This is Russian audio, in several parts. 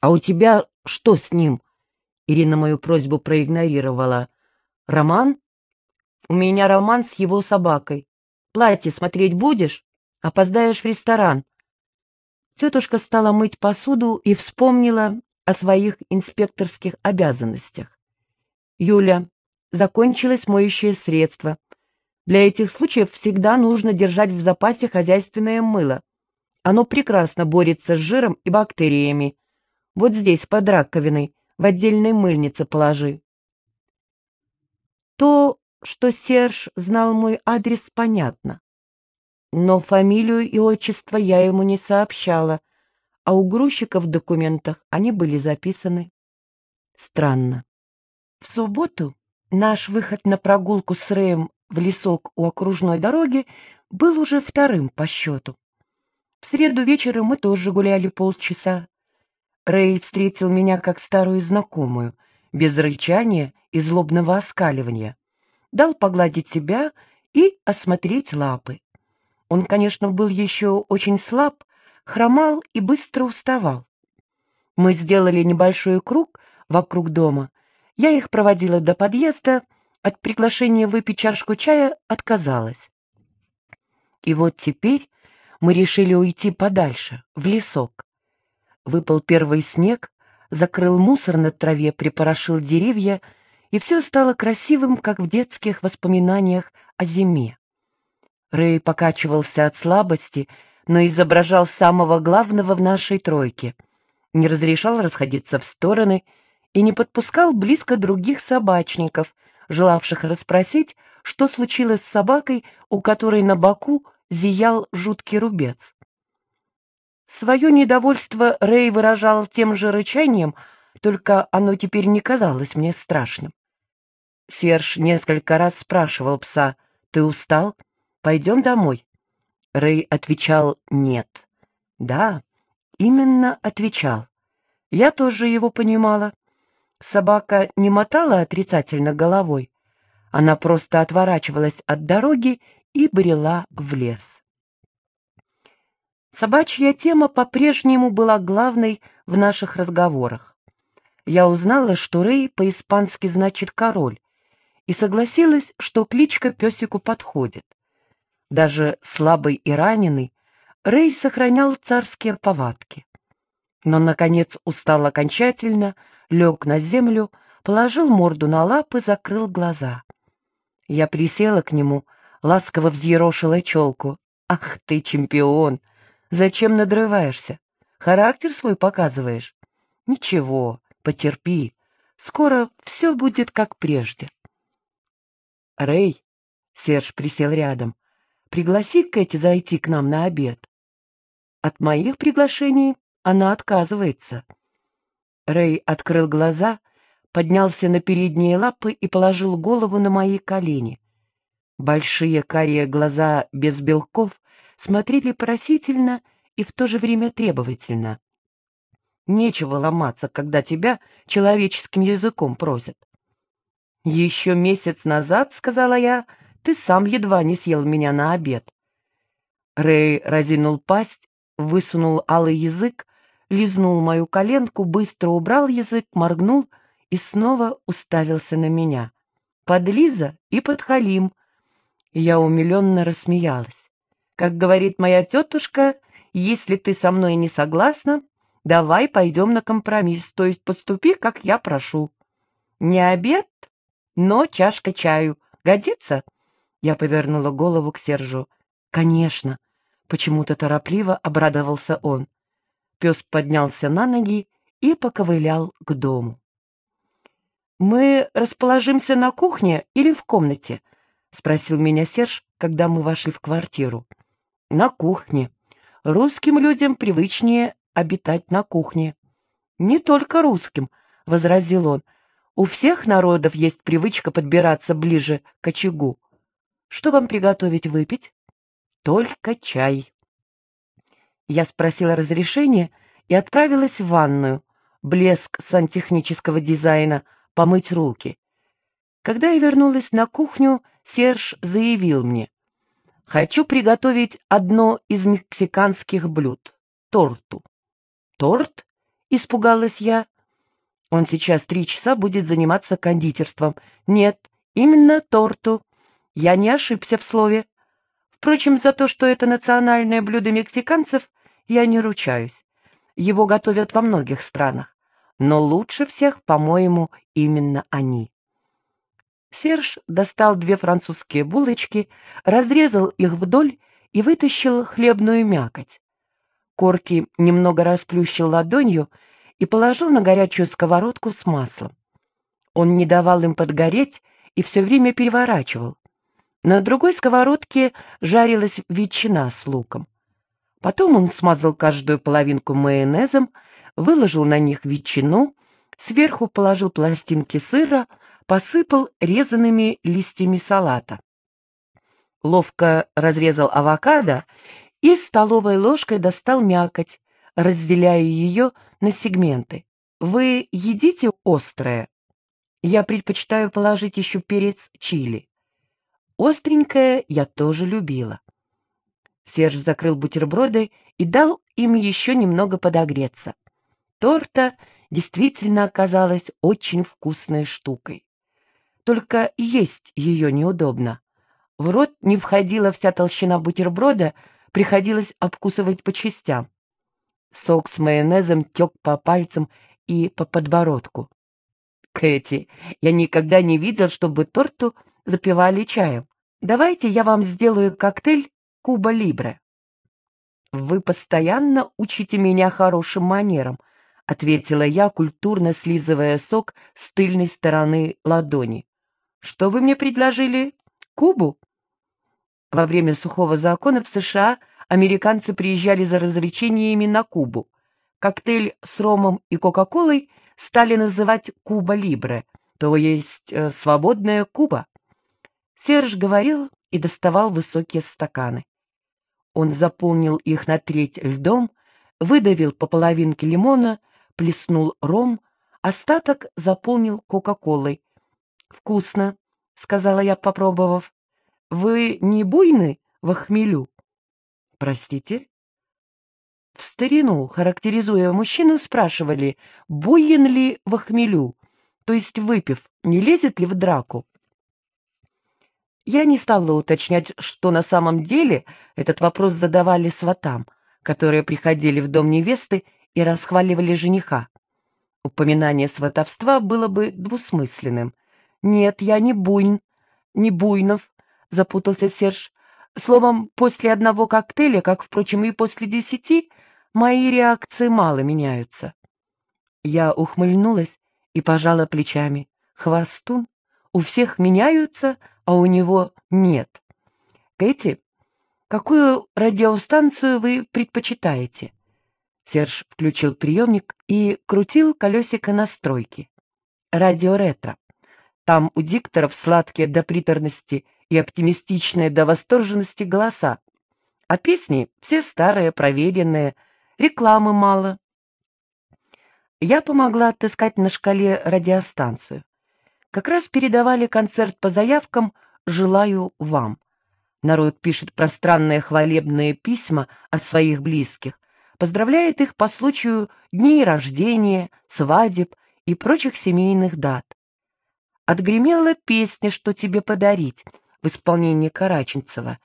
«А у тебя что с ним?» Ирина мою просьбу проигнорировала. «Роман?» «У меня роман с его собакой. Платье смотреть будешь? Опоздаешь в ресторан». Тетушка стала мыть посуду и вспомнила о своих инспекторских обязанностях. «Юля, закончилось моющее средство. Для этих случаев всегда нужно держать в запасе хозяйственное мыло. Оно прекрасно борется с жиром и бактериями. Вот здесь, под раковиной, в отдельной мыльнице положи. То, что Серж знал мой адрес, понятно. Но фамилию и отчество я ему не сообщала, а у грузчика в документах они были записаны. Странно. В субботу наш выход на прогулку с Рэем в лесок у окружной дороги был уже вторым по счету. В среду вечером мы тоже гуляли полчаса. Рэй встретил меня как старую знакомую, без рычания и злобного оскаливания. Дал погладить себя и осмотреть лапы. Он, конечно, был еще очень слаб, хромал и быстро уставал. Мы сделали небольшой круг вокруг дома. Я их проводила до подъезда, от приглашения выпить чашку чая отказалась. И вот теперь мы решили уйти подальше, в лесок. Выпал первый снег, закрыл мусор на траве, припорошил деревья, и все стало красивым, как в детских воспоминаниях о зиме. Рэй покачивался от слабости, но изображал самого главного в нашей тройке, не разрешал расходиться в стороны и не подпускал близко других собачников, желавших расспросить, что случилось с собакой, у которой на боку зиял жуткий рубец. Свое недовольство Рэй выражал тем же рычанием, только оно теперь не казалось мне страшным. Серж несколько раз спрашивал пса, «Ты устал? Пойдем домой?» Рэй отвечал «нет». Да, именно отвечал. Я тоже его понимала. Собака не мотала отрицательно головой. Она просто отворачивалась от дороги и брела в лес. Собачья тема по-прежнему была главной в наших разговорах. Я узнала, что Рэй по-испански значит «король», и согласилась, что кличка песику подходит. Даже слабый и раненый, Рэй сохранял царские повадки. Но, наконец, устал окончательно, лег на землю, положил морду на лапы, закрыл глаза. Я присела к нему, ласково взъерошила челку. «Ах ты, чемпион! Зачем надрываешься? Характер свой показываешь? Ничего, потерпи. Скоро все будет как прежде». «Рэй!» — Серж присел рядом. «Пригласи Кэти зайти к нам на обед». От моих приглашений она отказывается. Рэй открыл глаза, поднялся на передние лапы и положил голову на мои колени. Большие карие глаза без белков смотрели просительно и в то же время требовательно. Нечего ломаться, когда тебя человеческим языком просят. «Еще месяц назад, — сказала я, — ты сам едва не съел меня на обед». Рэй разинул пасть, высунул алый язык, лизнул мою коленку, быстро убрал язык, моргнул и снова уставился на меня. «Подлиза и подхалим!» Я умиленно рассмеялась. «Как говорит моя тетушка, если ты со мной не согласна, давай пойдем на компромисс, то есть поступи, как я прошу. Не обед, но чашка чаю. Годится?» Я повернула голову к Сержу. «Конечно!» Почему-то торопливо обрадовался он. Пес поднялся на ноги и поковылял к дому. «Мы расположимся на кухне или в комнате?» — спросил меня Серж, когда мы вошли в квартиру. «На кухне. Русским людям привычнее обитать на кухне». «Не только русским», — возразил он. «У всех народов есть привычка подбираться ближе к очагу. Что вам приготовить выпить?» «Только чай». Я спросила разрешения и отправилась в ванную, блеск сантехнического дизайна, помыть руки. Когда я вернулась на кухню, Серж заявил мне, «Хочу приготовить одно из мексиканских блюд — торту». «Торт?» — испугалась я. «Он сейчас три часа будет заниматься кондитерством. Нет, именно торту. Я не ошибся в слове. Впрочем, за то, что это национальное блюдо мексиканцев, я не ручаюсь. Его готовят во многих странах. Но лучше всех, по-моему, именно они». Серж достал две французские булочки, разрезал их вдоль и вытащил хлебную мякоть. Корки немного расплющил ладонью и положил на горячую сковородку с маслом. Он не давал им подгореть и все время переворачивал. На другой сковородке жарилась ветчина с луком. Потом он смазал каждую половинку майонезом, выложил на них ветчину, сверху положил пластинки сыра, посыпал резанными листьями салата. Ловко разрезал авокадо и столовой ложкой достал мякоть, разделяя ее на сегменты. Вы едите острое? Я предпочитаю положить еще перец чили. Остренькое я тоже любила. Серж закрыл бутерброды и дал им еще немного подогреться. Торта действительно оказалась очень вкусной штукой. Только есть ее неудобно. В рот не входила вся толщина бутерброда, приходилось обкусывать по частям. Сок с майонезом тек по пальцам и по подбородку. «Кэти, я никогда не видел, чтобы торту запивали чаем. Давайте я вам сделаю коктейль Куба Либре». «Вы постоянно учите меня хорошим манерам», — ответила я, культурно слизывая сок с тыльной стороны ладони. «Что вы мне предложили? Кубу?» Во время сухого закона в США американцы приезжали за развлечениями на Кубу. Коктейль с ромом и кока-колой стали называть Куба Либре, то есть э, свободная Куба. Серж говорил и доставал высокие стаканы. Он заполнил их на треть льдом, выдавил по половинке лимона, плеснул ром, остаток заполнил кока-колой. «Вкусно», — сказала я, попробовав. Вы не буйны в хмелю? Простите? В старину, характеризуя мужчину, спрашивали, буен ли в хмелю, то есть выпив, не лезет ли в драку. Я не стала уточнять, что на самом деле этот вопрос задавали сватам, которые приходили в дом невесты и расхваливали жениха. Упоминание сватовства было бы двусмысленным. Нет, я не буйн, не буйнов, — запутался Серж. «Словом, после одного коктейля, как, впрочем, и после десяти, мои реакции мало меняются». Я ухмыльнулась и пожала плечами. «Хвостун? У всех меняются, а у него нет. Кэти, какую радиостанцию вы предпочитаете?» Серж включил приемник и крутил колесико настройки. «Радио ретро. Там у дикторов сладкие до приторности и оптимистичные до восторженности голоса. А песни все старые, проверенные, рекламы мало. Я помогла отыскать на шкале радиостанцию. Как раз передавали концерт по заявкам «Желаю вам». Народ пишет пространные хвалебные письма о своих близких, поздравляет их по случаю дней рождения, свадеб и прочих семейных дат. Отгремела песня «Что тебе подарить», в исполнении Караченцева,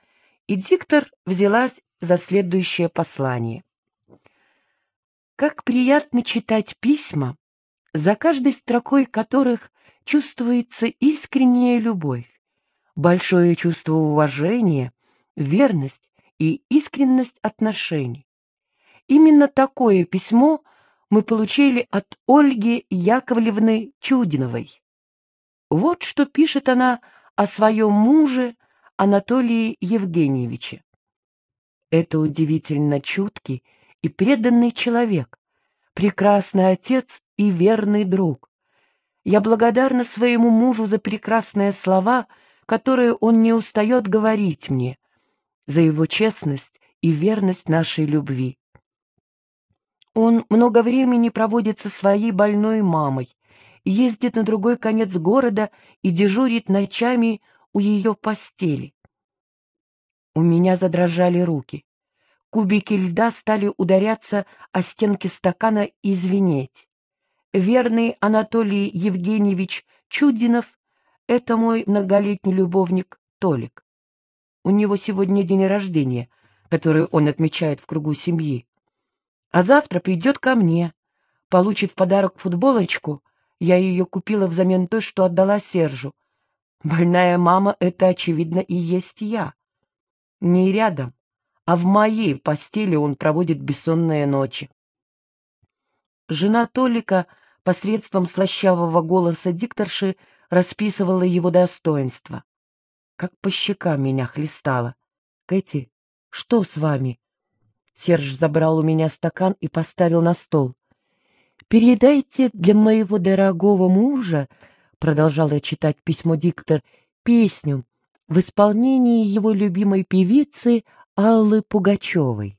и диктор взялась за следующее послание. Как приятно читать письма, за каждой строкой которых чувствуется искренняя любовь, большое чувство уважения, верность и искренность отношений. Именно такое письмо мы получили от Ольги Яковлевны Чудиновой. Вот что пишет она о своем муже Анатолии Евгеньевиче. Это удивительно чуткий и преданный человек, прекрасный отец и верный друг. Я благодарна своему мужу за прекрасные слова, которые он не устает говорить мне, за его честность и верность нашей любви. Он много времени проводит со своей больной мамой, ездит на другой конец города и дежурит ночами у ее постели. У меня задрожали руки. Кубики льда стали ударяться о стенки стакана и звенеть. Верный Анатолий Евгеньевич Чудинов — это мой многолетний любовник Толик. У него сегодня день рождения, который он отмечает в кругу семьи. А завтра придет ко мне, получит в подарок футболочку. Я ее купила взамен той, что отдала Сержу. Больная мама — это, очевидно, и есть я. Не рядом, а в моей постели он проводит бессонные ночи. Жена Толика посредством слащавого голоса дикторши расписывала его достоинства. Как по щекам меня хлестало. «Кэти, что с вами?» Серж забрал у меня стакан и поставил на стол. «Передайте для моего дорогого мужа, — продолжала читать письмо диктор, — песню в исполнении его любимой певицы Аллы Пугачевой.